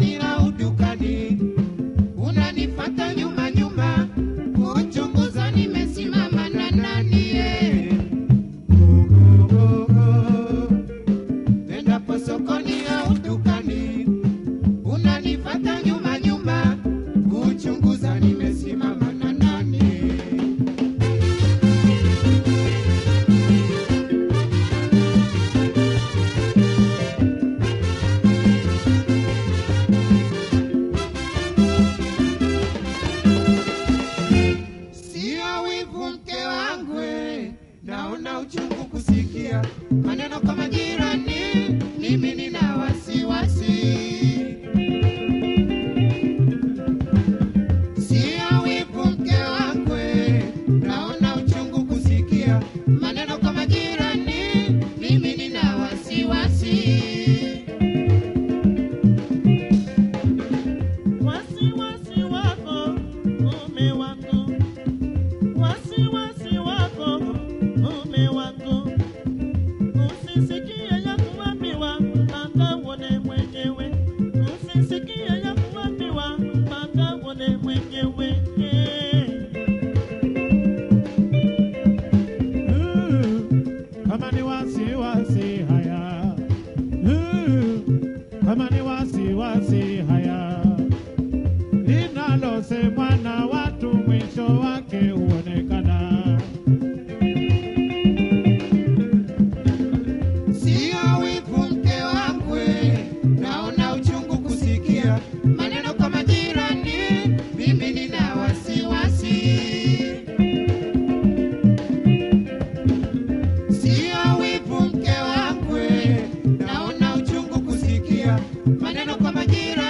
Medina. maneno kwa majirani mimi nina wasiwasi. Si awipu mke wakwe, naona uchungu kusikia. Maneno walosemwa na watu, mwisho wake huonekana. Sio wivu, mke wakwe, naona uchungu kusikia maneno kwa majirani, mimi nina wasiwasi. Sio wivu, mke wakwe, naona uchungu kusikia maneno kwa majirani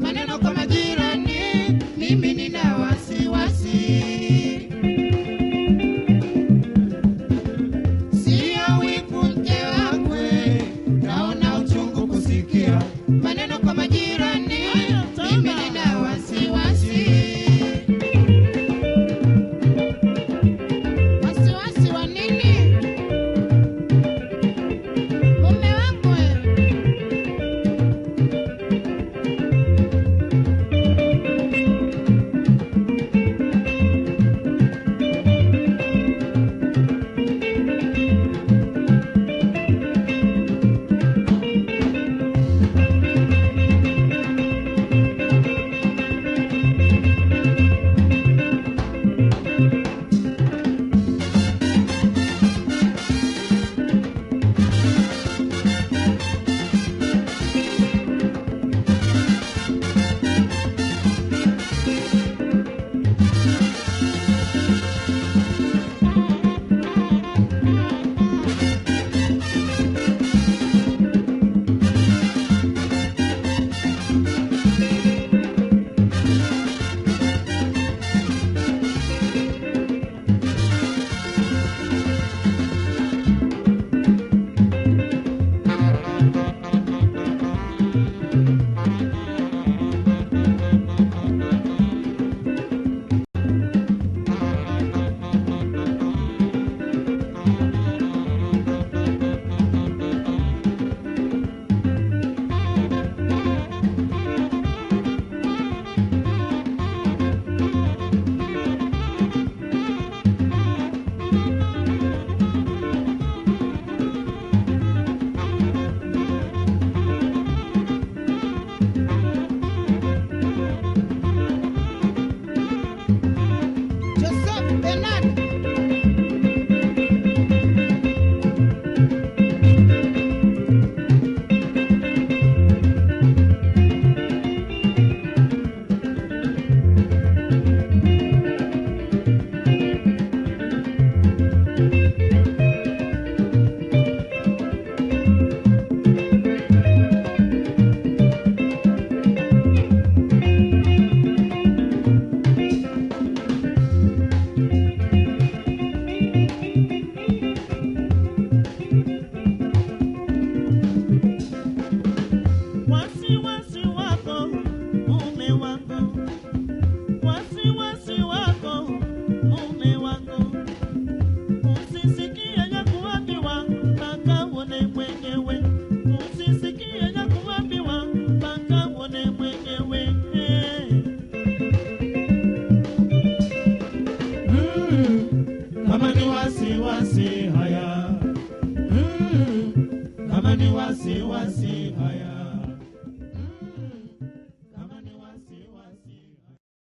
maneno kwa majirani, mimi nina wasiwasi. Sio wivu nje wangwe, naona uchungu kusikia maneno kama wasi wasi haya. Kama ni wasi wasi haya. Mm-hmm.